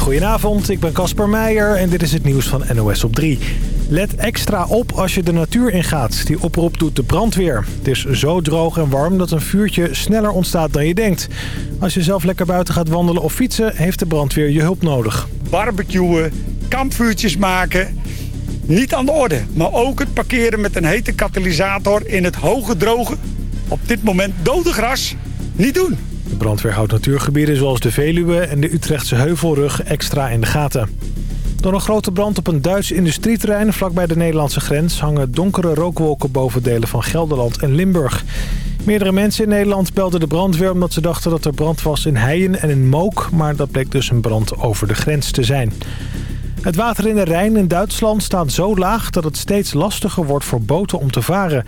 Goedenavond, ik ben Casper Meijer en dit is het nieuws van NOS op 3. Let extra op als je de natuur ingaat. Die oproep doet de brandweer. Het is zo droog en warm dat een vuurtje sneller ontstaat dan je denkt. Als je zelf lekker buiten gaat wandelen of fietsen, heeft de brandweer je hulp nodig. Barbecuen, kampvuurtjes maken, niet aan de orde. Maar ook het parkeren met een hete katalysator in het hoge droge, op dit moment dode gras, niet doen. De brandweer houdt natuurgebieden zoals de Veluwe en de Utrechtse Heuvelrug extra in de gaten. Door een grote brand op een Duits industrieterrein vlakbij de Nederlandse grens... hangen donkere rookwolken boven delen van Gelderland en Limburg. Meerdere mensen in Nederland belden de brandweer omdat ze dachten dat er brand was in Heijen en in Mook... maar dat bleek dus een brand over de grens te zijn. Het water in de Rijn in Duitsland staat zo laag dat het steeds lastiger wordt voor boten om te varen.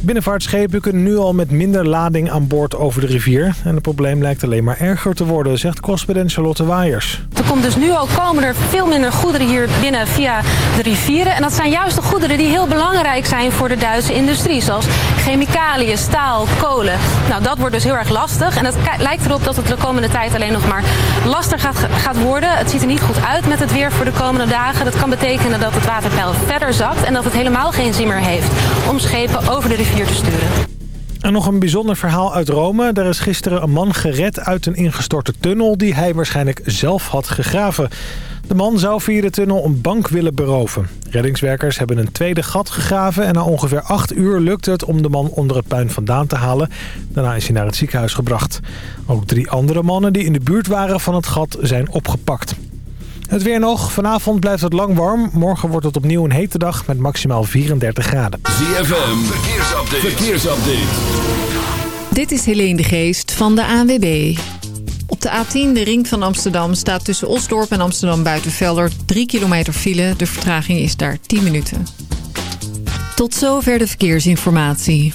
Binnenvaartschepen kunnen nu al met minder lading aan boord over de rivier. En het probleem lijkt alleen maar erger te worden, zegt correspondent Charlotte Waaiers. Er komt dus nu al komen er veel minder goederen hier binnen via de rivieren. En dat zijn juist de goederen die heel belangrijk zijn voor de Duitse industrie. Zoals chemicaliën, staal, kolen. Nou, dat wordt dus heel erg lastig. En het lijkt erop dat het de komende tijd alleen nog maar lastig gaat, gaat worden. Het ziet er niet goed uit met het weer voor de komende dagen. Dat kan betekenen dat het waterpeil verder zakt. En dat het helemaal geen zin meer heeft om schepen over de rivier te sturen. En nog een bijzonder verhaal uit Rome. Daar is gisteren een man gered uit een ingestorte tunnel... die hij waarschijnlijk zelf had gegraven. De man zou via de tunnel een bank willen beroven. Reddingswerkers hebben een tweede gat gegraven... en na ongeveer acht uur lukte het om de man onder het puin vandaan te halen. Daarna is hij naar het ziekenhuis gebracht. Ook drie andere mannen die in de buurt waren van het gat zijn opgepakt. Het weer nog. Vanavond blijft het lang warm. Morgen wordt het opnieuw een hete dag met maximaal 34 graden. ZFM, verkeersupdate. verkeersupdate. Dit is Helene de Geest van de ANWB. Op de A10, de ring van Amsterdam, staat tussen Osdorp en Amsterdam Buitenvelder 3 kilometer file. De vertraging is daar 10 minuten. Tot zover de verkeersinformatie.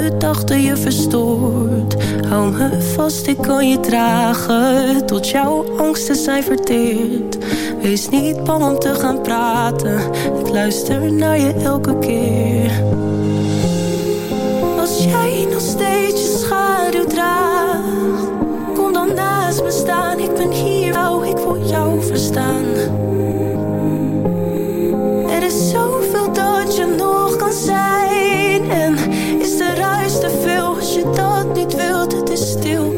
een gedachte je verstoort. Hou me vast, ik kan je dragen, tot jouw angsten zijn verteerd. Wees niet bang om te gaan praten, ik luister naar je elke keer. Als jij nog steeds je schaduw draagt, kom dan naast me staan. Ik ben hier, nou, ik wil jou verstaan. Er is zoveel dat je nog kan zijn.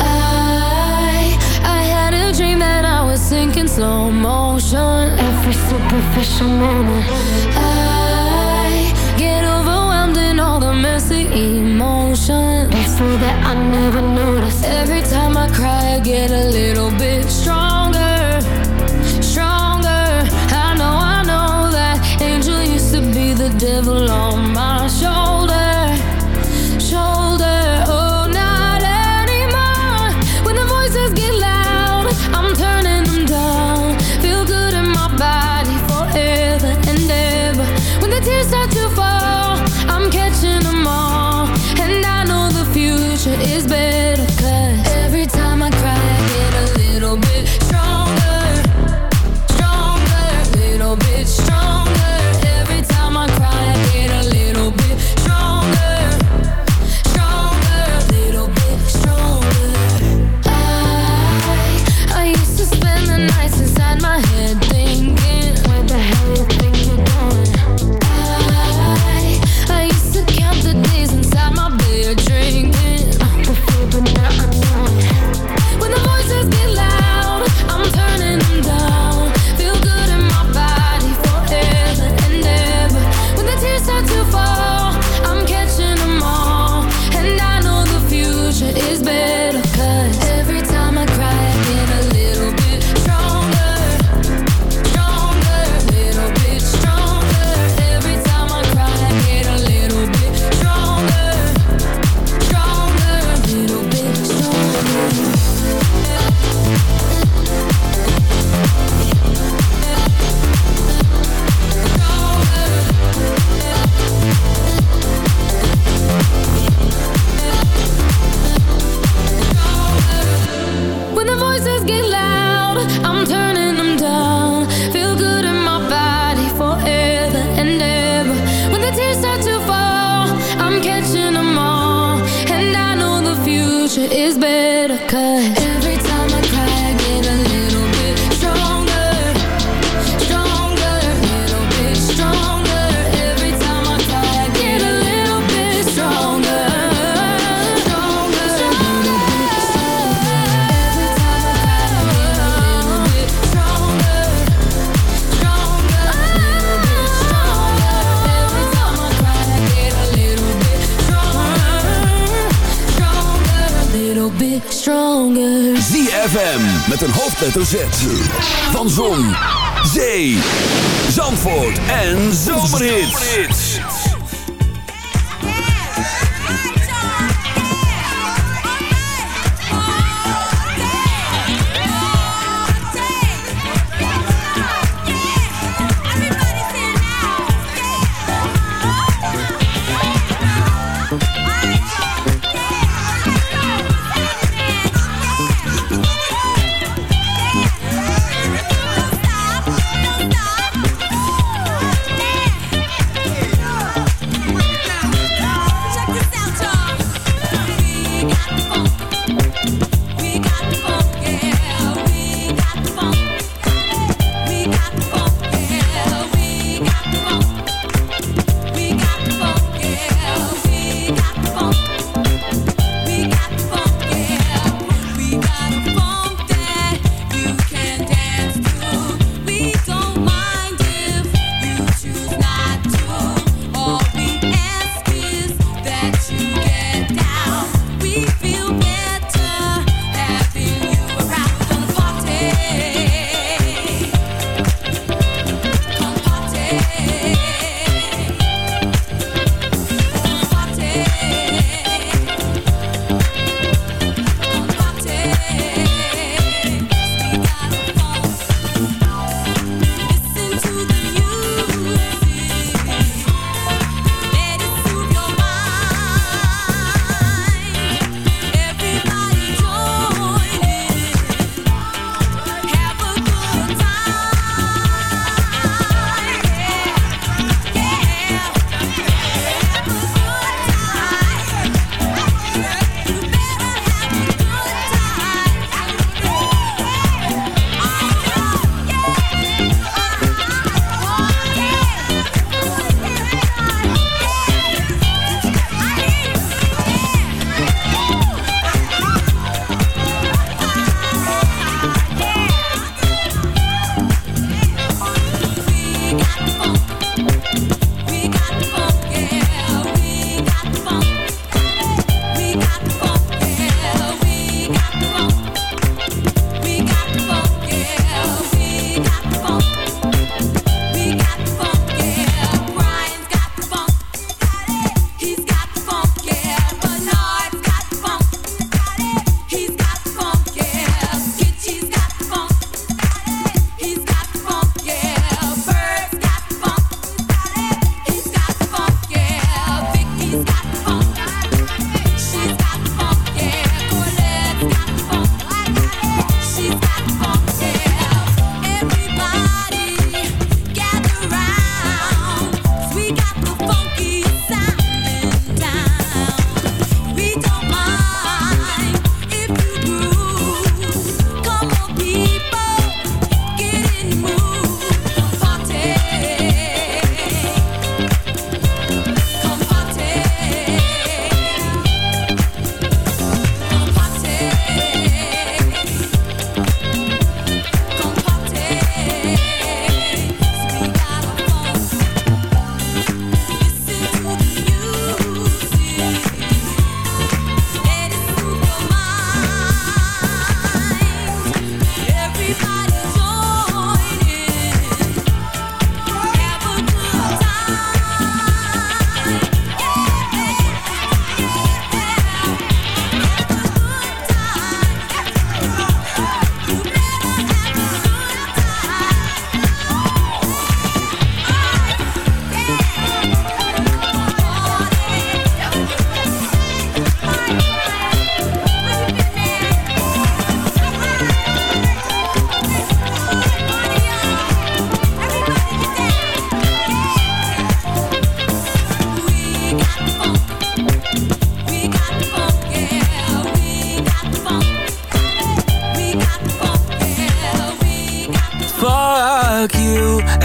I, I had a dream that I was sinking slow motion. Every superficial moment. I get overwhelmed in all the messy emotions. It's so that I never notice Every time I cry, I get a little bit strong. hoofdletter Z.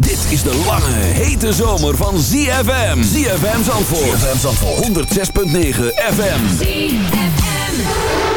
Dit is de lange, hete zomer van ZFM. ZFM Zandvoort. ZFM Zandvoort. 106.9 FM. Fuck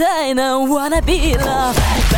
I don't wanna be loved.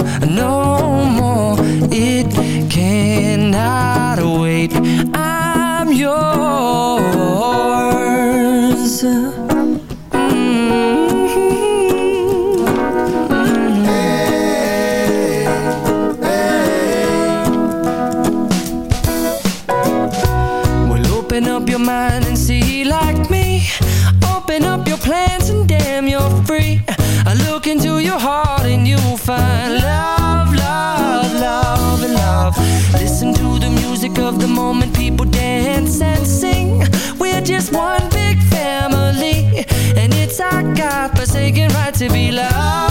We're just one big family, and it's our God-forsaken right to be loved,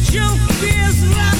that you is left.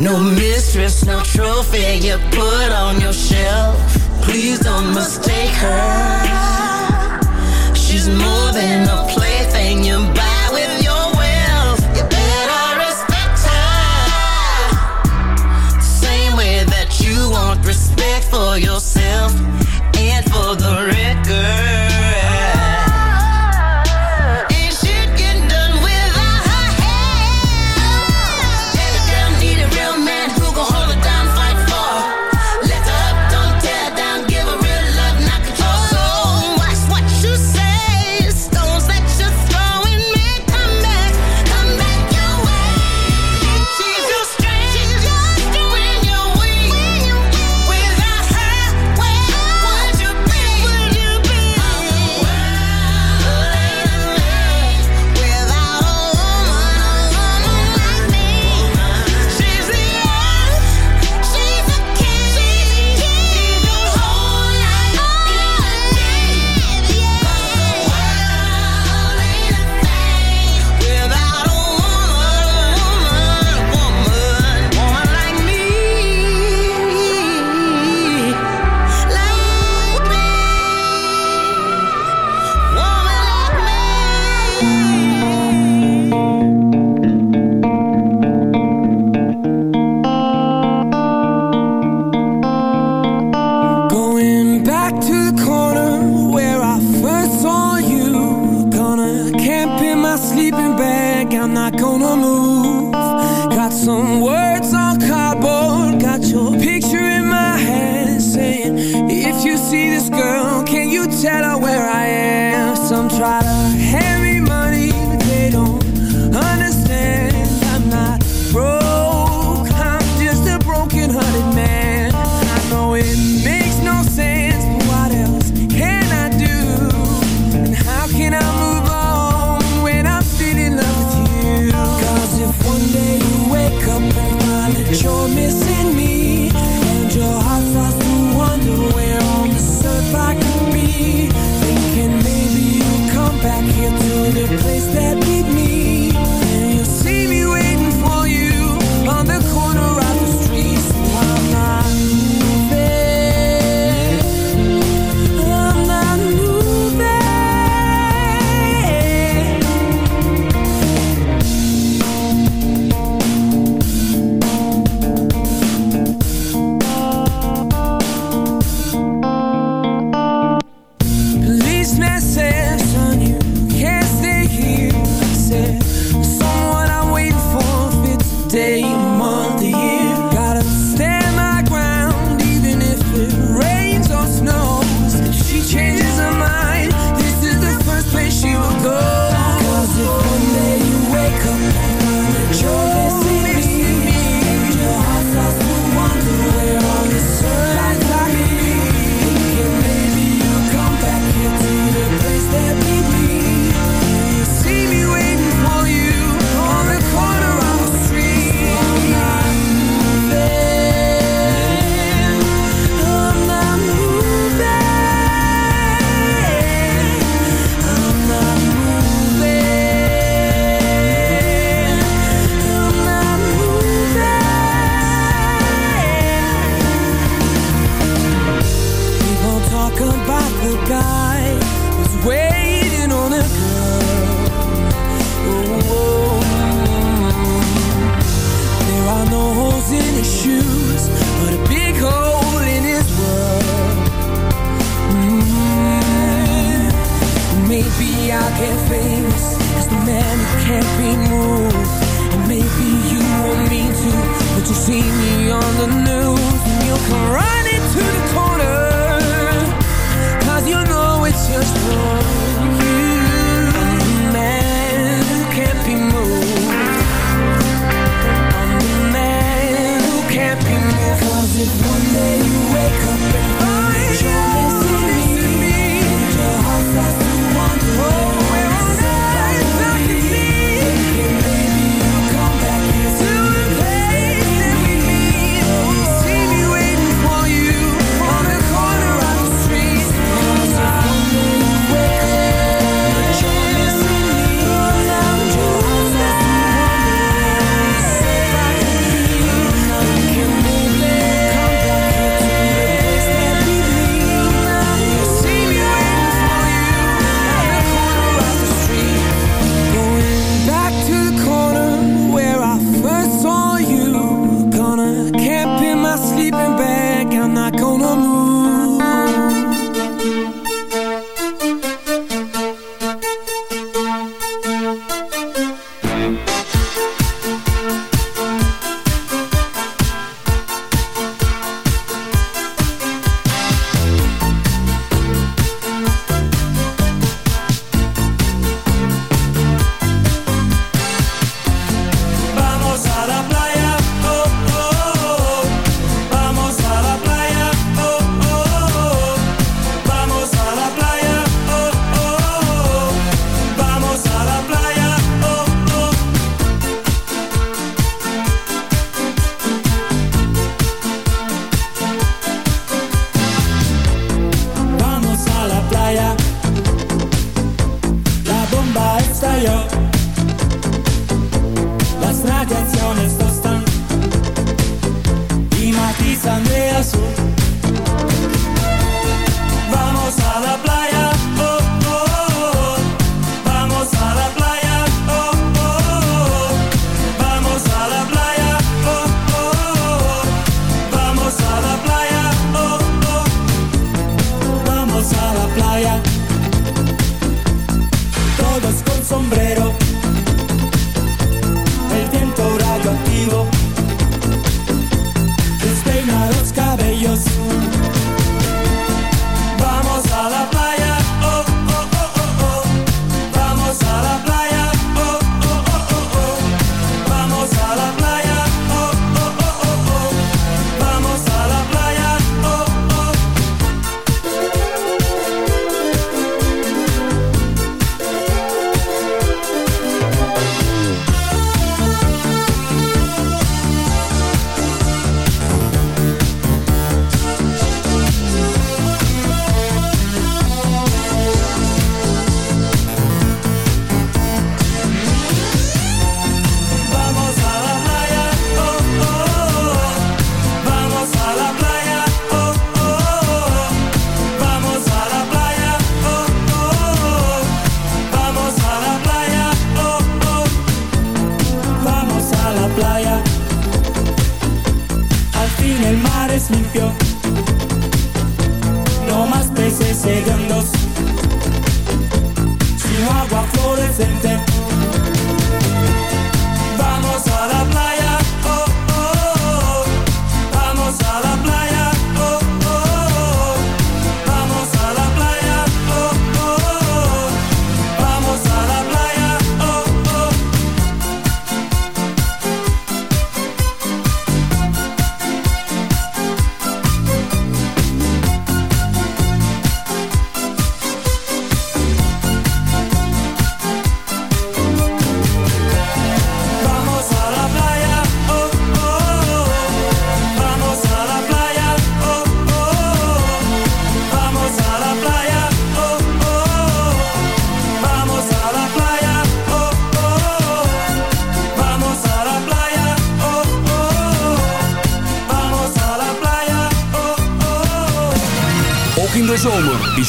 No mistress, no trophy you put on your shelf. Please don't mistake her. She's more than a plaything you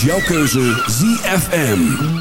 jouw keuze ZFM.